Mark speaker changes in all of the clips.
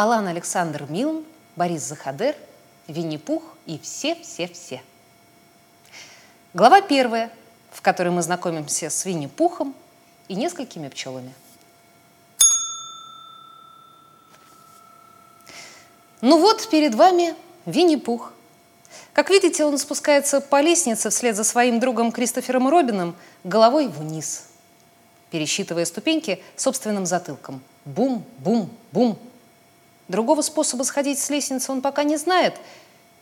Speaker 1: Алан Александр Милн, Борис Захадер, Винни-Пух и все-все-все. Глава первая, в которой мы знакомимся с Винни-Пухом и несколькими пчелами. Ну вот, перед вами Винни-Пух. Как видите, он спускается по лестнице вслед за своим другом Кристофером Робином головой вниз, пересчитывая ступеньки собственным затылком. Бум, бум, бум. Другого способа сходить с лестницы он пока не знает.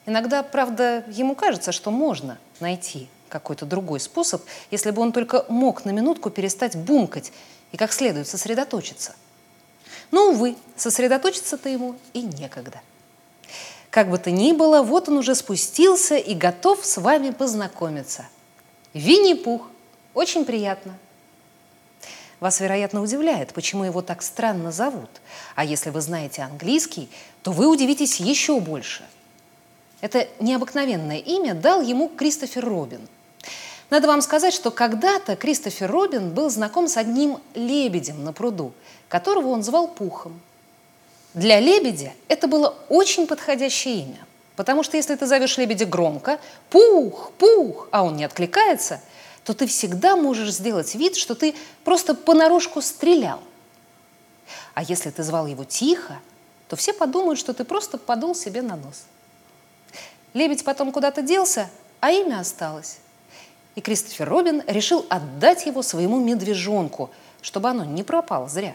Speaker 1: Иногда, правда, ему кажется, что можно найти какой-то другой способ, если бы он только мог на минутку перестать бумкать и как следует сосредоточиться. Но, увы, сосредоточиться-то ему и некогда. Как бы то ни было, вот он уже спустился и готов с вами познакомиться. Винни-Пух. Очень приятно. Вас, вероятно, удивляет, почему его так странно зовут. А если вы знаете английский, то вы удивитесь еще больше. Это необыкновенное имя дал ему Кристофер Робин – надо вам сказать, что когда-то Кристофер Робин был знаком с одним лебедем на пруду, которого он звал Пухом. Для лебедя это было очень подходящее имя, потому что если ты зовешь лебедя громко «Пух! Пух!», а он не откликается, то ты всегда можешь сделать вид, что ты просто понарошку стрелял. А если ты звал его тихо, то все подумают, что ты просто подул себе на нос. Лебедь потом куда-то делся, а имя осталось и Кристофер Робин решил отдать его своему медвежонку, чтобы оно не пропало зря.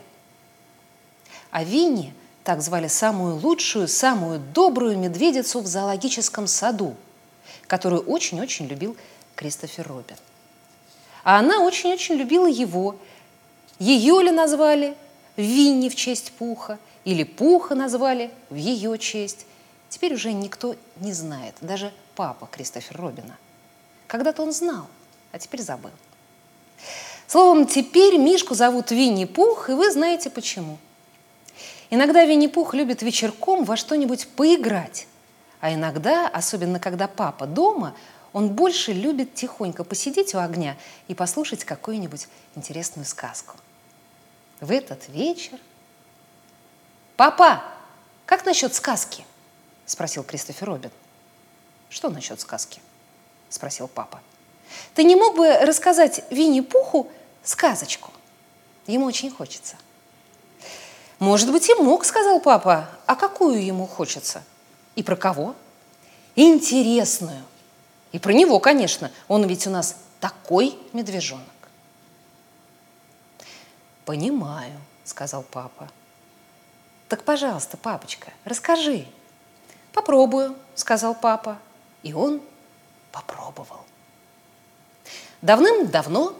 Speaker 1: А Винни так звали самую лучшую, самую добрую медведицу в зоологическом саду, которую очень-очень любил Кристофер Робин. А она очень-очень любила его. Ее ли назвали Винни в честь Пуха, или Пуха назвали в ее честь. Теперь уже никто не знает, даже папа Кристофера Робина. Когда-то он знал, а теперь забыл. Словом, теперь Мишку зовут Винни-Пух, и вы знаете почему. Иногда Винни-Пух любит вечерком во что-нибудь поиграть, а иногда, особенно когда папа дома, он больше любит тихонько посидеть у огня и послушать какую-нибудь интересную сказку. В этот вечер... «Папа, как насчет сказки?» – спросил Кристофер Робин. «Что насчет сказки?» – спросил папа. «Ты не мог бы рассказать Винни-Пуху сказочку? Ему очень хочется». «Может быть, и мог», – сказал папа. «А какую ему хочется?» «И про кого?» «Интересную». «И про него, конечно. Он ведь у нас такой медвежонок». «Понимаю», – сказал папа. «Так, пожалуйста, папочка, расскажи». «Попробую», – сказал папа. И он попробовал. Давным-давно,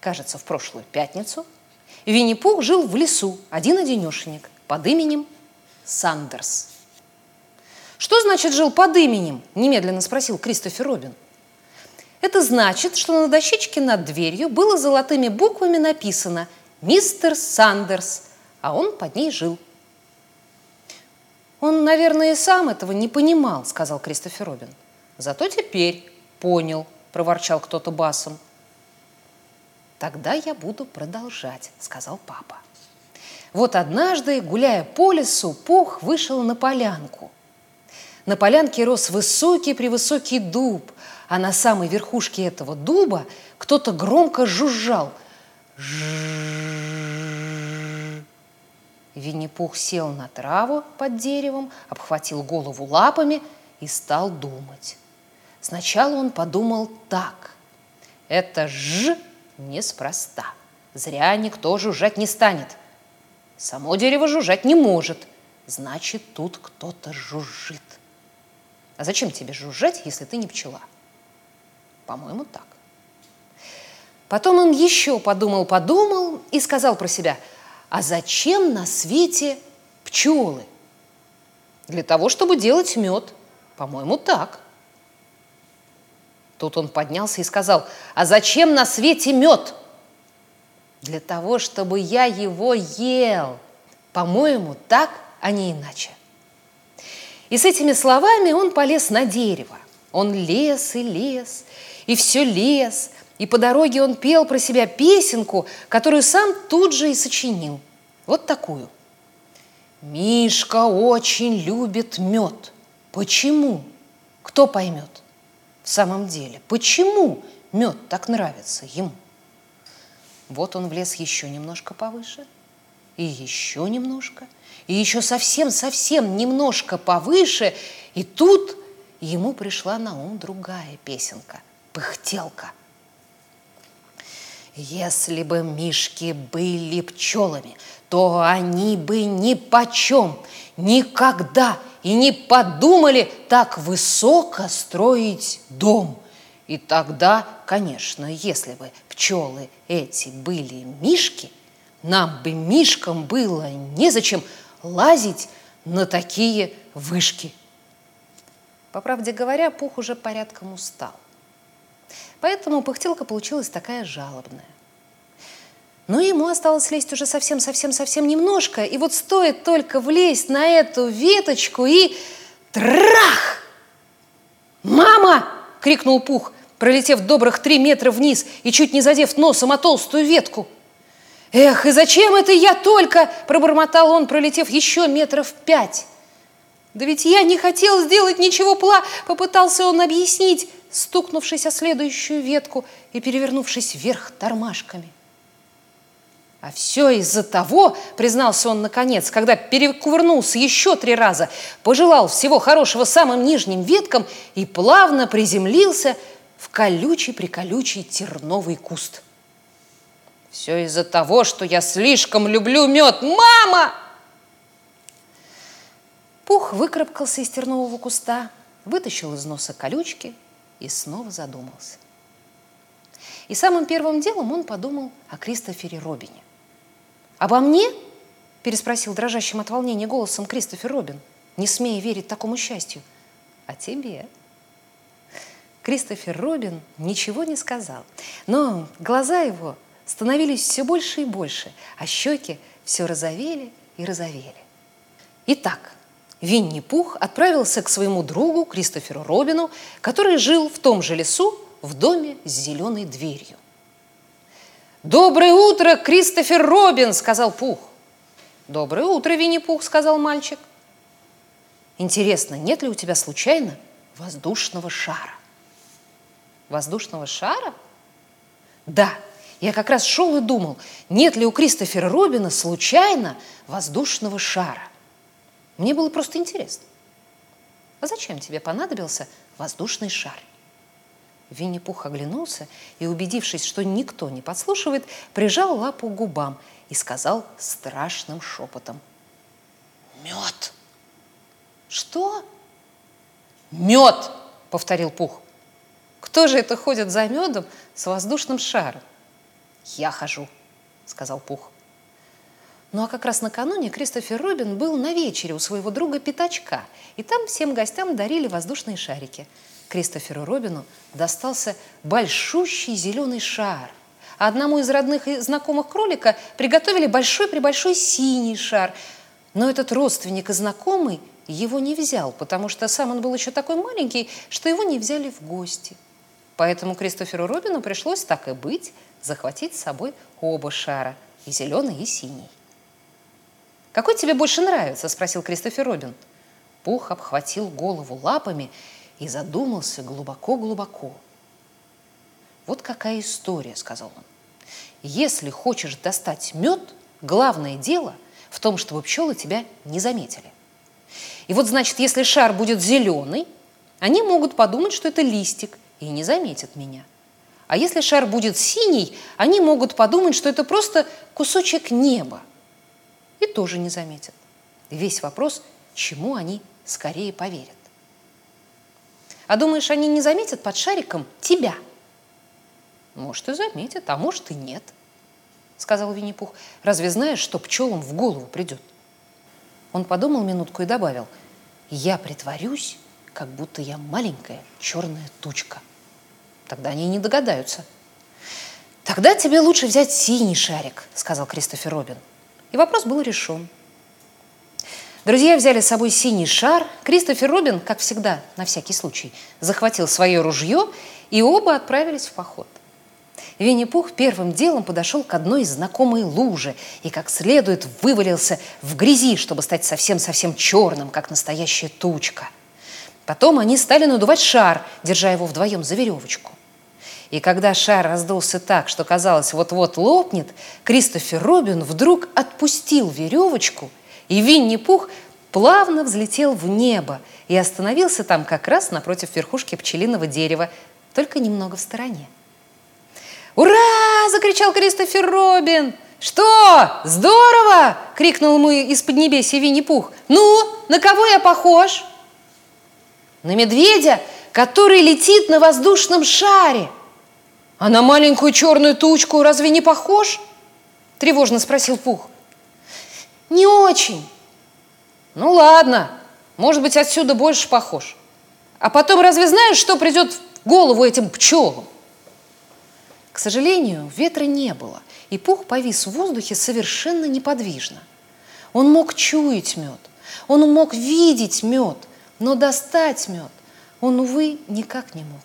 Speaker 1: кажется, в прошлую пятницу, Винни-Пух жил в лесу, один-одинешенек, под именем Сандерс. «Что значит жил под именем?» – немедленно спросил Кристофер Робин. Это значит, что на дощечке над дверью было золотыми буквами написано «Мистер Сандерс», а он под ней жил. «Он, наверное, и сам этого не понимал», – сказал Кристофер Робин. Зато теперь понял, проворчал кто-то басом. Тогда я буду продолжать, сказал папа. Вот однажды, гуляя по лесу, Пух вышел на полянку. На полянке рос высокий-превысокий дуб, а на самой верхушке этого дуба кто-то громко жужжал. Винни-Пух сел на траву под деревом, обхватил голову лапами и стал думать. Сначала он подумал так. Это «ж» неспроста. Зря никто жужжать не станет. Само дерево жужжать не может. Значит, тут кто-то жужжит. А зачем тебе жужжать, если ты не пчела? По-моему, так. Потом он еще подумал-подумал и сказал про себя, а зачем на свете пчелы? Для того, чтобы делать мед. По-моему, так. Тут он поднялся и сказал, а зачем на свете мед? Для того, чтобы я его ел. По-моему, так, а не иначе. И с этими словами он полез на дерево. Он лез и лез, и все лез, и по дороге он пел про себя песенку, которую сам тут же и сочинил. Вот такую. Мишка очень любит мед. Почему? Кто поймет? В самом деле, почему мед так нравится ему? Вот он влез еще немножко повыше, и еще немножко, и еще совсем-совсем немножко повыше, и тут ему пришла на ум другая песенка – «Пыхтелка». Если бы мишки были пчелами, то они бы ни почем, никогда и не подумали так высоко строить дом. И тогда, конечно, если бы пчелы эти были мишки, нам бы мишкам было незачем лазить на такие вышки. По правде говоря, Пух уже порядком устал. Поэтому пыхтелка получилась такая жалобная. Но ему осталось лезть уже совсем-совсем-совсем немножко. И вот стоит только влезть на эту веточку и... Трах! «Мама!» — крикнул Пух, пролетев добрых три метра вниз и чуть не задев носом о толстую ветку. «Эх, и зачем это я только?» – пробормотал он, пролетев еще метров пять. «Да ведь я не хотел сделать ничего пла!» – попытался он объяснить стукнувшись о следующую ветку и перевернувшись вверх тормашками. А все из-за того, признался он наконец, когда перекувырнулся еще три раза, пожелал всего хорошего самым нижним веткам и плавно приземлился в колючий-приколючий терновый куст. Все из-за того, что я слишком люблю мед. Мама! Пух выкарабкался из тернового куста, вытащил из носа колючки – и снова задумался. И самым первым делом он подумал о Кристофере Робине. «Обо мне?» – переспросил дрожащим от волнения голосом Кристофер Робин, не смея верить такому счастью. «О тебе?» Кристофер Робин ничего не сказал, но глаза его становились все больше и больше, а щеки все розовели и розовели. Итак, Винни-Пух отправился к своему другу Кристоферу Робину, который жил в том же лесу в доме с зеленой дверью. «Доброе утро, Кристофер Робин!» – сказал Пух. «Доброе утро, Винни-Пух!» – сказал мальчик. «Интересно, нет ли у тебя случайно воздушного шара?» «Воздушного шара?» «Да, я как раз шел и думал, нет ли у Кристофера Робина случайно воздушного шара?» Мне было просто интересно. А зачем тебе понадобился воздушный шар? Винни-Пух оглянулся и, убедившись, что никто не подслушивает, прижал лапу к губам и сказал страшным шепотом. «Мед!» «Что?» «Мед!» — повторил Пух. «Кто же это ходит за медом с воздушным шаром?» «Я хожу», — сказал Пух. Ну а как раз накануне Кристофер Робин был на вечере у своего друга Пятачка, и там всем гостям дарили воздушные шарики. Кристоферу Робину достался большущий зеленый шар, а одному из родных и знакомых кролика приготовили большой-пребольшой синий шар. Но этот родственник и знакомый его не взял, потому что сам он был еще такой маленький, что его не взяли в гости. Поэтому Кристоферу Робину пришлось так и быть, захватить с собой оба шара, и зеленый, и синий. «Какой тебе больше нравится?» – спросил Кристофер Робин. Пух обхватил голову лапами и задумался глубоко-глубоко. «Вот какая история», – сказал он. «Если хочешь достать мед, главное дело в том, чтобы пчелы тебя не заметили. И вот, значит, если шар будет зеленый, они могут подумать, что это листик, и не заметят меня. А если шар будет синий, они могут подумать, что это просто кусочек неба, и тоже не заметят. Весь вопрос, чему они скорее поверят. А думаешь, они не заметят под шариком тебя? Может, и заметят, а может, и нет, сказал Винни-Пух. Разве знаешь, что пчелам в голову придет? Он подумал минутку и добавил, я притворюсь, как будто я маленькая черная тучка. Тогда они не догадаются. Тогда тебе лучше взять синий шарик, сказал Кристофер Робин. И вопрос был решен. Друзья взяли с собой синий шар. Кристофер Робин, как всегда, на всякий случай, захватил свое ружье, и оба отправились в поход. Винни-Пух первым делом подошел к одной знакомой луже и как следует вывалился в грязи, чтобы стать совсем-совсем черным, как настоящая тучка. Потом они стали надувать шар, держа его вдвоем за веревочку. И когда шар раздулся так, что казалось вот-вот лопнет, Кристофер Робин вдруг отпустил веревочку, и Винни-Пух плавно взлетел в небо и остановился там как раз напротив верхушки пчелиного дерева, только немного в стороне. «Ура!» – закричал Кристофер Робин. «Что? Здорово!» – крикнул ему из-под небеси Винни-Пух. «Ну, на кого я похож?» «На медведя, который летит на воздушном шаре!» «А на маленькую черную тучку разве не похож?» – тревожно спросил Пух. «Не очень». «Ну ладно, может быть, отсюда больше похож. А потом разве знаешь, что придет в голову этим пчелам?» К сожалению, ветра не было, и пух повис в воздухе совершенно неподвижно. Он мог чуять мед, он мог видеть мед, но достать мед он, увы, никак не мог.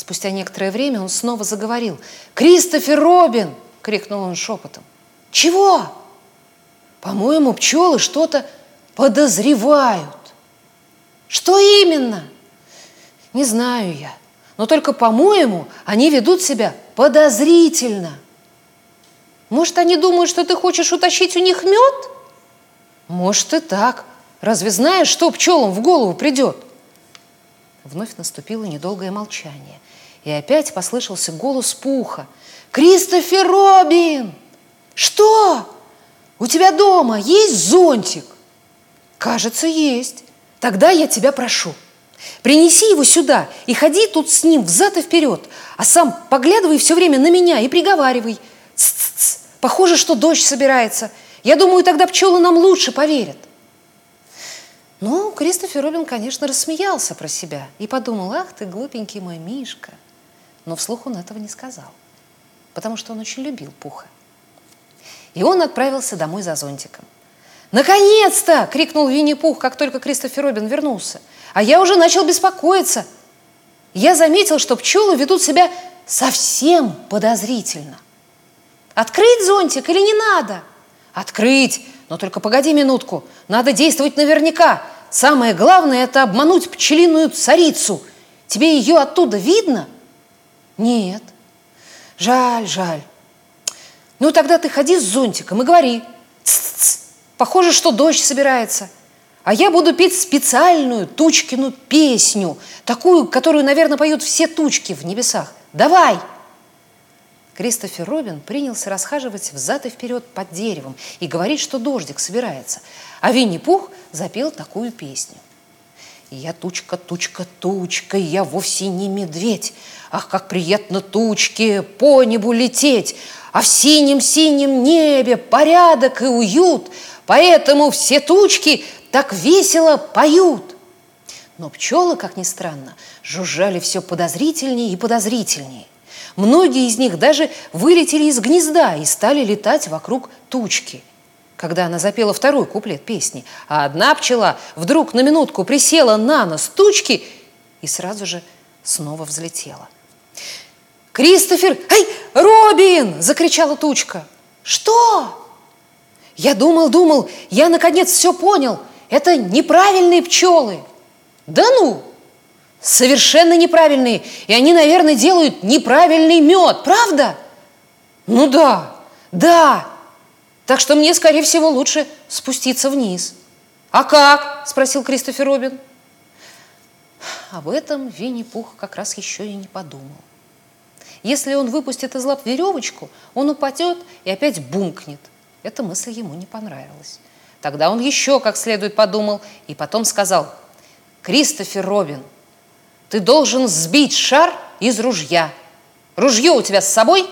Speaker 1: Спустя некоторое время он снова заговорил. «Кристофер Робин!» — крикнул он шепотом. «Чего?» «По-моему, пчелы что-то подозревают». «Что именно?» «Не знаю я. Но только, по-моему, они ведут себя подозрительно. Может, они думают, что ты хочешь утащить у них мед? Может и так. Разве знаешь, что пчелам в голову придет? Вновь наступило недолгое молчание. И опять послышался голос Пуха. «Кристофер Робин! Что? У тебя дома есть зонтик?» «Кажется, есть. Тогда я тебя прошу». Принеси его сюда и ходи тут с ним взад и вперед, а сам поглядывай все время на меня и приговаривай. Ц-ц-ц, похоже, что дождь собирается. Я думаю, тогда пчелы нам лучше поверят. Ну, Кристофер Робин, конечно, рассмеялся про себя и подумал, ах ты, глупенький мой Мишка. Но вслух он этого не сказал, потому что он очень любил Пуха. И он отправился домой за зонтиком. «Наконец-то!» – крикнул Винни-Пух, как только Кристофер Робин вернулся – а я уже начал беспокоиться. Я заметил, что пчелы ведут себя совсем подозрительно. Открыть зонтик или не надо? Открыть, но только погоди минутку. Надо действовать наверняка. Самое главное – это обмануть пчелиную царицу. Тебе ее оттуда видно? Нет. Жаль, жаль. Ну, тогда ты ходи с зонтиком и говори. Ц-ц-ц. Похоже, что дождь собирается – а я буду петь специальную Тучкину песню, такую, которую, наверное, поют все тучки в небесах. Давай!» Кристофер Робин принялся расхаживать взад и вперед под деревом и говорить, что дождик собирается. А Винни-Пух запел такую песню. «Я тучка, тучка, тучка, я вовсе не медведь. Ах, как приятно тучке по небу лететь! А в синем-синем небе порядок и уют, Поэтому все тучки так весело поют. Но пчелы, как ни странно, жужжали все подозрительнее и подозрительнее. Многие из них даже вылетели из гнезда и стали летать вокруг тучки. Когда она запела второй куплет песни, а одна пчела вдруг на минутку присела на нос тучки и сразу же снова взлетела. «Кристофер! Эй, Робин!» – закричала тучка. «Что?» «Я думал, думал, я наконец все понял – это неправильные пчелы. Да ну! Совершенно неправильные. И они, наверное, делают неправильный мед, правда? Ну да, да. Так что мне, скорее всего, лучше спуститься вниз. А как? Спросил Кристофер Робин. Об этом Винни-Пух как раз еще и не подумал. Если он выпустит из лап веревочку, он упадет и опять бумкнет. Эта мысль ему не понравилась. Тогда он еще как следует подумал и потом сказал, «Кристофер Робин, ты должен сбить шар из ружья. Ружье у тебя с собой?»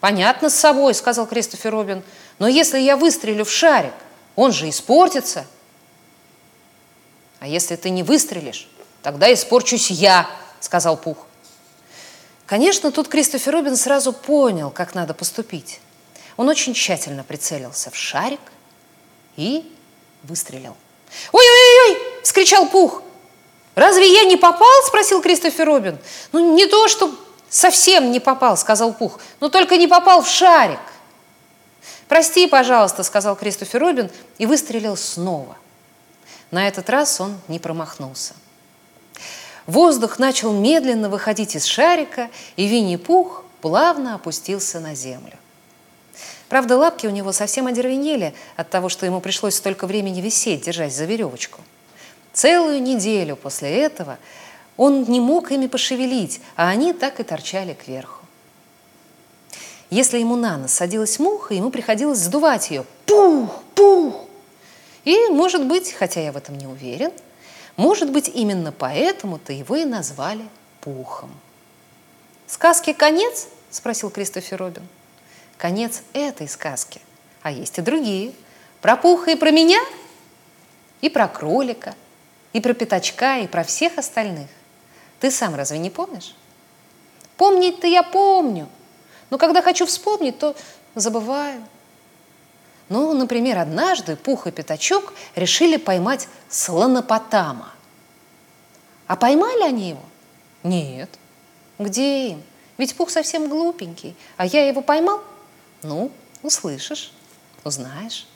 Speaker 1: «Понятно, с собой», — сказал Кристофер Робин. «Но если я выстрелю в шарик, он же испортится». «А если ты не выстрелишь, тогда испорчусь я», — сказал Пух. Конечно, тут Кристофер Робин сразу понял, как надо поступить. Он очень тщательно прицелился в шарик — и выстрелил. «Ой-ой-ой!» – вскричал Пух. «Разве я не попал?» – спросил Кристофер Робин. «Ну, не то, что «Совсем не попал», — сказал Пух, — «но только не попал в шарик». «Прости, пожалуйста», — сказал Кристофер Робин и выстрелил снова. На этот раз он не промахнулся. Воздух начал медленно выходить из шарика, и Винни-Пух плавно опустился на землю. Правда, лапки у него совсем одервенели от того, что ему пришлось столько времени висеть, держась за веревочку. Целую неделю после этого он не мог ими пошевелить, а они так и торчали кверху. Если ему на нос садилась муха, ему приходилось сдувать ее. Пух, пух! И, может быть, хотя я в этом не уверен, может быть, именно поэтому-то его и назвали Пухом. «Сказки конец?» – спросил Кристофер Робин. «Конец этой сказки. А есть и другие. Про Пуха и про меня, и про кролика, и про пятачка, и про всех остальных. Ты сам разве не помнишь? Помнить-то я помню, но когда хочу вспомнить, то забываю. Ну, например, однажды Пух и Пятачок решили поймать слонопотама. А поймали они его? Нет. Где им? Ведь Пух совсем глупенький, а я его поймал? Ну, услышишь, узнаешь.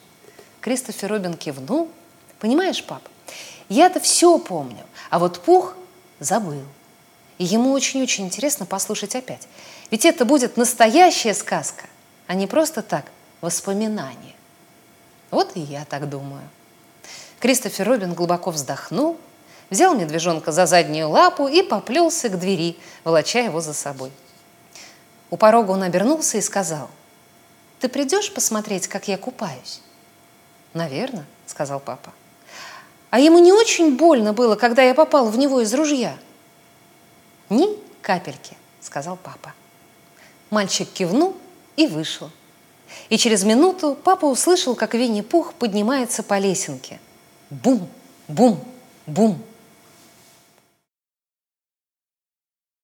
Speaker 1: Кристофер Робин кивнул. Понимаешь, пап, я-то все помню, а вот Пух забыл. И ему очень-очень интересно послушать опять. Ведь это будет настоящая сказка, а не просто так воспоминание. Вот и я так думаю. Кристофер Робин глубоко вздохнул, взял медвежонка за заднюю лапу и поплелся к двери, волоча его за собой. У порога он обернулся и сказал, «Ты придешь посмотреть, как я купаюсь?» «Наверно», — сказал папа. «А ему не очень больно было, когда я попал в него из ружья?» «Ни капельки», — сказал папа. Мальчик кивнул и вышел. И через минуту папа услышал, как Винни-Пух поднимается по лесенке. Бум, бум, бум.